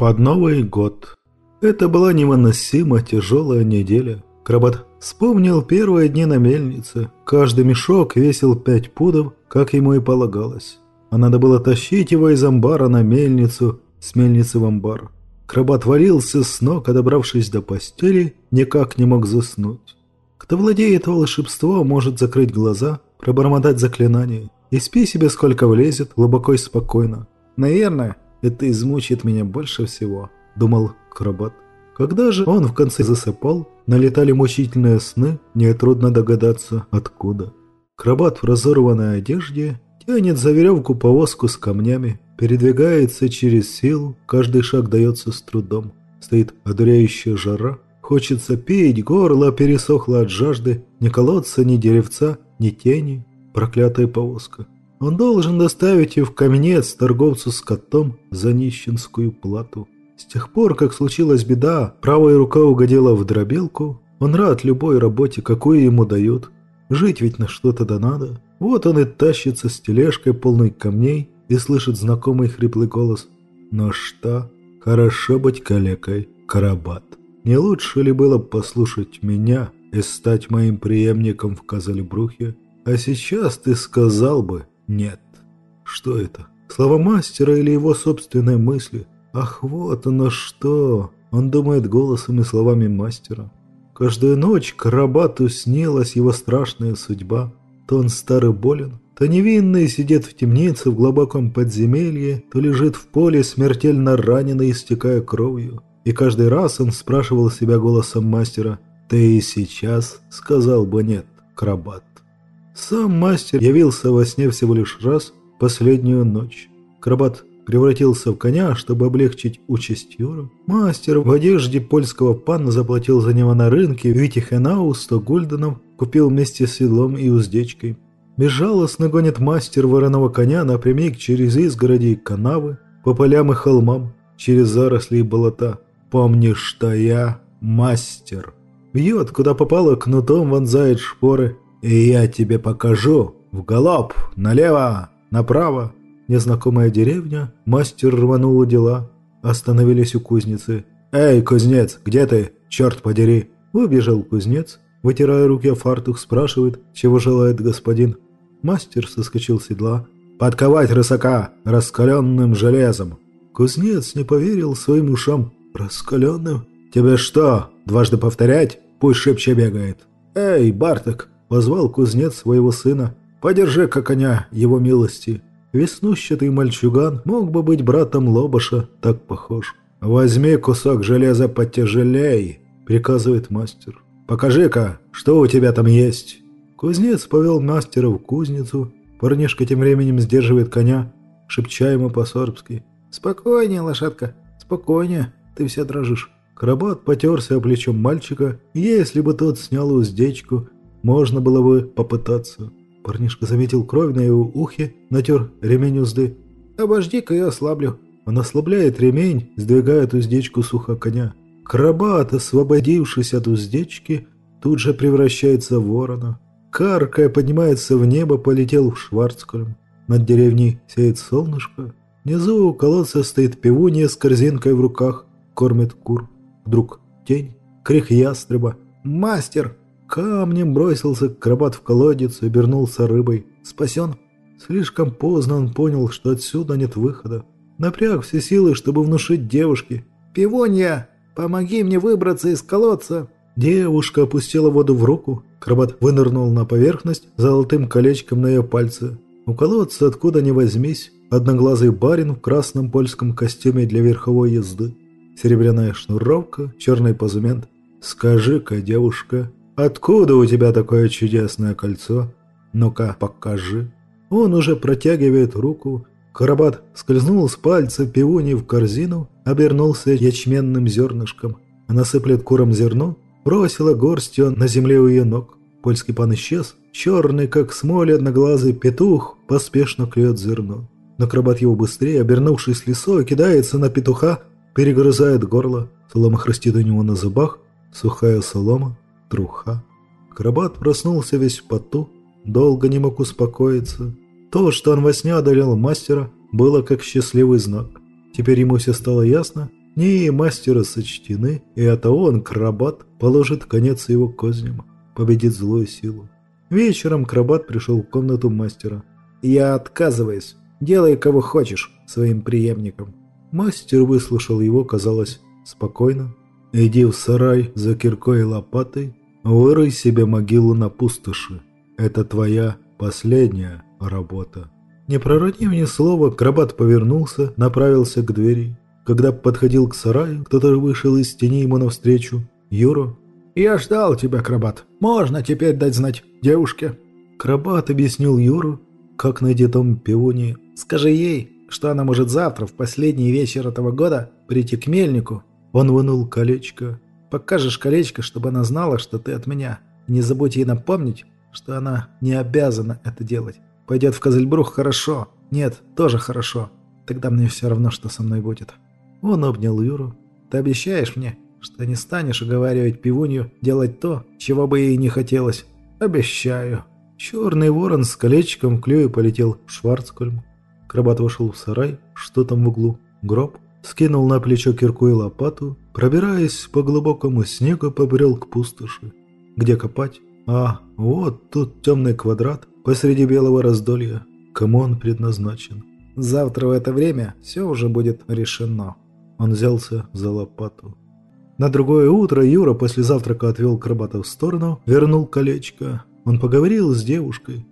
Под Новый год. Это была невыносимо тяжелая неделя. Крабат вспомнил первые дни на мельнице. Каждый мешок весил пять пудов, как ему и полагалось. А надо было тащить его из амбара на мельницу, с мельницы в амбар. Крабат валился с ног, а добравшись до постели, никак не мог заснуть. Кто владеет волшебством, может закрыть глаза, пробормотать заклинание и спи себе сколько влезет, глубоко и спокойно. Наверное, это измучит меня больше всего, думал Крабат. Когда же он в конце засыпал, налетали мучительные сны, нетрудно догадаться, откуда. Крабат в разорванной одежде тянет за веревку повозку с камнями, передвигается через силу, каждый шаг дается с трудом. Стоит одуряющая жара, хочется пить, горло пересохло от жажды, ни колодца, ни деревца, ни тени, проклятая повозка. Он должен доставить ее в каменец торговцу с котом за нищенскую плату. С тех пор, как случилась беда, правая рука угодила в дробилку. Он рад любой работе, какую ему дают. Жить ведь на что-то да надо. Вот он и тащится с тележкой, полной камней, и слышит знакомый хриплый голос. «Ну что, хорошо быть калекой, Карабат. Не лучше ли было послушать меня и стать моим преемником в Казальбрухе? А сейчас ты сказал бы «нет». Что это? Слова мастера или его собственные мысли? Ах, вот оно что! Он думает голосом и словами мастера. Каждую ночь Карабату снилась его страшная судьба. То он старый болен, то невинный сидит в темнице в глубоком подземелье, то лежит в поле смертельно раненый, истекая кровью. И каждый раз он спрашивал себя голосом мастера «Ты и сейчас сказал бы нет, Крабат». Сам мастер явился во сне всего лишь раз, последнюю ночь. Крабат превратился в коня, чтобы облегчить участь Юра. Мастер в одежде польского пана заплатил за него на рынке Витихенау 100 гульденов, купил вместе с седлом и уздечкой. Безжалостно гонит мастер вороного коня напрямик через изгороди и канавы, по полям и холмам, через заросли и болота. Помни, что я мастер. Бьет, куда попало, кнутом вонзает шпоры. И я тебе покажу. В галоп, налево, направо. Незнакомая деревня, мастер рванул дела. Остановились у кузницы. «Эй, кузнец, где ты? Черт подери!» Выбежал кузнец, вытирая руки о фартух, спрашивает, чего желает господин. Мастер соскочил с седла. «Подковать рысака раскаленным железом!» Кузнец не поверил своим ушам. «Раскаленным? Тебе что, дважды повторять? Пусть шепче бегает!» «Эй, Барток!» – позвал кузнец своего сына. «Подержи-ка коня, его милости!» Веснущатый мальчуган мог бы быть братом Лобаша, так похож. «Возьми кусок железа потяжелей», — приказывает мастер. «Покажи-ка, что у тебя там есть». Кузнец повел мастера в кузницу. Парнишка тем временем сдерживает коня, шепча ему по-сорбски. «Спокойнее, лошадка, спокойнее, ты вся дрожишь». Крабат потерся о плечом мальчика, если бы тот снял уздечку, можно было бы попытаться. Парнишка заметил кровь на его ухе, натер ремень узды. «Обожди-ка я ослаблю». Он ослабляет ремень, сдвигает уздечку с уха коня. Крабат, освободившись от уздечки, тут же превращается в ворона. Каркая поднимается в небо, полетел в Шварцкольм. Над деревней сеет солнышко. Внизу у колодца стоит пивунья с корзинкой в руках, кормит кур. Вдруг тень, крик ястреба. «Мастер!» Камнем бросился крабат в колодец и обернулся рыбой. Спасен? Слишком поздно он понял, что отсюда нет выхода. Напряг все силы, чтобы внушить девушке. «Пивонья, помоги мне выбраться из колодца!» Девушка опустила воду в руку. Крабат вынырнул на поверхность золотым колечком на ее пальце. У колодца, откуда ни возьмись, одноглазый барин в красном польском костюме для верховой езды. Серебряная шнуровка, черный позумент. «Скажи-ка, девушка, «Откуда у тебя такое чудесное кольцо? Ну-ка, покажи». Он уже протягивает руку. Карабат скользнул с пальца пивуни в корзину, обернулся ячменным зернышком. Она сыплет куром зерно, бросила горстью на земле у ее ног. Польский пан исчез. Черный, как смоль, одноглазый петух поспешно клюет зерно. Но крабат его быстрее, обернувшись лесой, кидается на петуха, перегрызает горло. Солома хрустит у него на зубах, сухая солома труха. Крабат проснулся весь в поту, долго не мог успокоиться. То, что он во сне одолел мастера, было как счастливый знак. Теперь ему все стало ясно, Дни мастера сочтены, и это он, Крабат, положит конец его козням, победит злую силу. Вечером Крабат пришел в комнату мастера. «Я отказываюсь. Делай, кого хочешь, своим преемником». Мастер выслушал его, казалось, спокойно. «Иди в сарай за киркой и лопатой, вырой себе могилу на пустоши. Это твоя последняя работа». Не проронив ни слова, Крабат повернулся, направился к двери. Когда подходил к сараю, кто-то вышел из тени ему навстречу. Юра. «Я ждал тебя, Крабат. Можно теперь дать знать девушке». Крабат объяснил Юру, как найти дом пивуни. «Скажи ей, что она может завтра, в последний вечер этого года, прийти к мельнику». Он вынул колечко. «Покажешь колечко, чтобы она знала, что ты от меня. Не забудь ей напомнить, что она не обязана это делать. Пойдет в Козельбрух хорошо. Нет, тоже хорошо. Тогда мне все равно, что со мной будет». Он обнял Юру. «Ты обещаешь мне, что не станешь уговаривать пивунью делать то, чего бы ей не хотелось?» «Обещаю». Черный ворон с колечком в клюве полетел в Шварцкольм. Крабат вошел в сарай, что там в углу, гроб, скинул на плечо кирку и лопату, пробираясь по глубокому снегу, побрел к пустоши. Где копать? А, вот тут темный квадрат, посреди белого раздолья. Кому он предназначен? Завтра в это время все уже будет решено. Он взялся за лопату. На другое утро Юра после завтрака отвел Крабата в сторону, вернул колечко. Он поговорил с девушкой.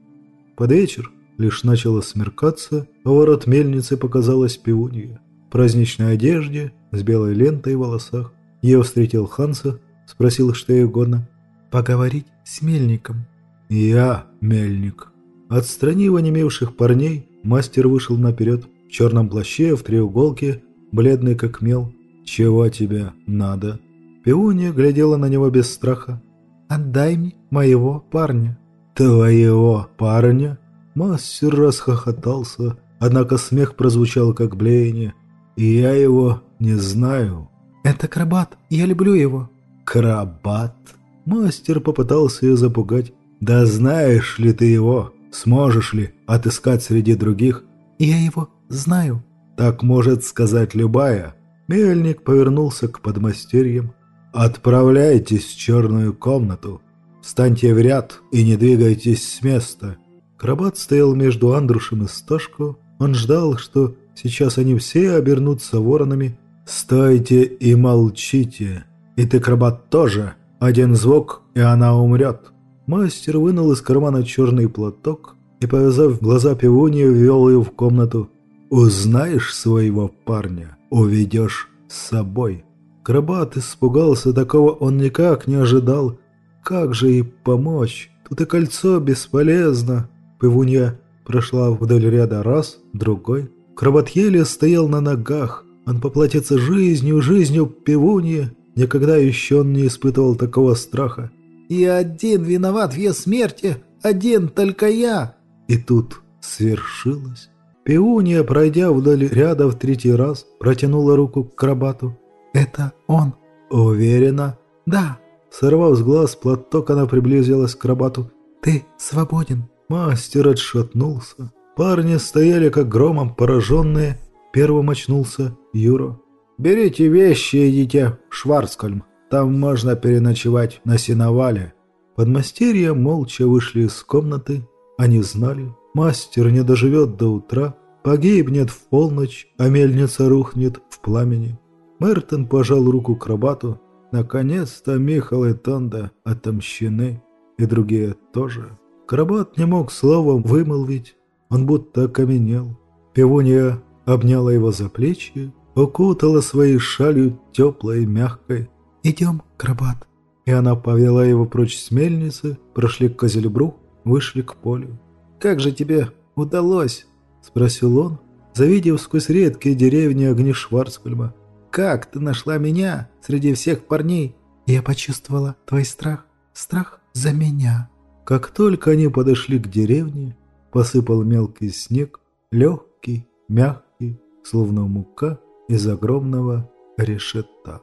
Под вечер лишь начало смеркаться, а ворот мельницы показалась пивунья. Праздничной одежде, с белой лентой в волосах. Ее встретил Ханса, спросил, что ей угодно. «Поговорить с мельником». «Я мельник». Отстранив онемевших парней, мастер вышел наперед, в черном плаще, в треуголке, бледный как мел. «Чего тебе надо?» Пиония глядела на него без страха. «Отдай мне моего парня». «Твоего парня?» Мастер расхохотался, однако смех прозвучал как блеяние. «Я его не знаю». «Это Крабат, я люблю его». «Крабат?» Мастер попытался ее запугать. «Да знаешь ли ты его? Сможешь ли отыскать среди других?» «Я его знаю». «Так может сказать любая». Мельник повернулся к подмастерьям. «Отправляйтесь в черную комнату. Встаньте в ряд и не двигайтесь с места». Крабат стоял между Андрушем и Сташко. Он ждал, что сейчас они все обернутся воронами. «Стойте и молчите. И ты, Крабат, тоже. Один звук, и она умрет». Мастер вынул из кармана черный платок и, повязав глаза пивуньи, ввел ее в комнату. «Узнаешь своего парня, уведешь с собой». Крабат испугался, такого он никак не ожидал. Как же ей помочь? Тут и кольцо бесполезно. Пивунья прошла вдоль ряда раз, другой. Еле стоял на ногах. Он поплатится жизнью, жизнью пивуньи. Никогда еще он не испытывал такого страха. «Я один виноват в ее смерти, один только я!» И тут свершилось. Пеуния, пройдя вдоль ряда в третий раз, протянула руку к крабату. «Это он?» «Уверена?» «Да». Сорвав с глаз платок, она приблизилась к крабату. «Ты свободен». Мастер отшатнулся. Парни стояли как громом пораженные. Первым очнулся Юра. «Берите вещи и идите в Шварцкольм. Там можно переночевать на сеновале». Подмастерья молча вышли из комнаты. Они знали, мастер не доживет до утра, погибнет в полночь, а мельница рухнет в пламени. Мертон пожал руку к рабату. Наконец-то Михал и Тонда отомщены, и другие тоже. Крабат не мог словом вымолвить, он будто окаменел. Пивунья обняла его за плечи, укутала своей шалью теплой и мягкой, «Идем, Крабат». И она повела его прочь с мельницы, прошли к Козельбру, вышли к полю. «Как же тебе удалось?» – спросил он, завидев сквозь редкие деревни огни Шварцвальма. «Как ты нашла меня среди всех парней?» «Я почувствовала твой страх. Страх за меня». Как только они подошли к деревне, посыпал мелкий снег, легкий, мягкий, словно мука из огромного решета.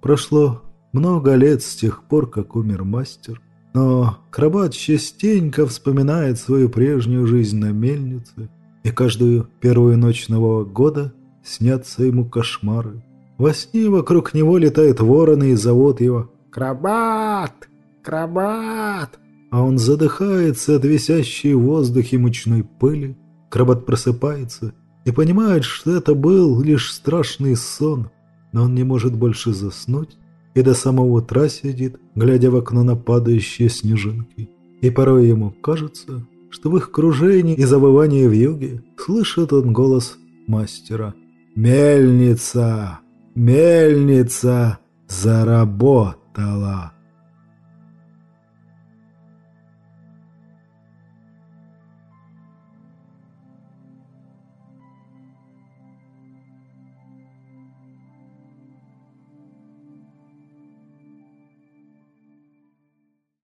Прошло много лет с тех пор, как умер мастер, но Крабат частенько вспоминает свою прежнюю жизнь на мельнице, и каждую первую ночь Нового года снятся ему кошмары. Во сне вокруг него летают вороны и зовут его «Крабат! Крабат!» А он задыхается от висящей в воздухе мучной пыли. Крабат просыпается и понимает, что это был лишь страшный сон, но он не может больше заснуть и до самого утра сидит, глядя в окно на падающие снежинки. И порой ему кажется, что в их кружении и завывании в юге слышит он голос мастера. «Мельница! Мельница заработала!»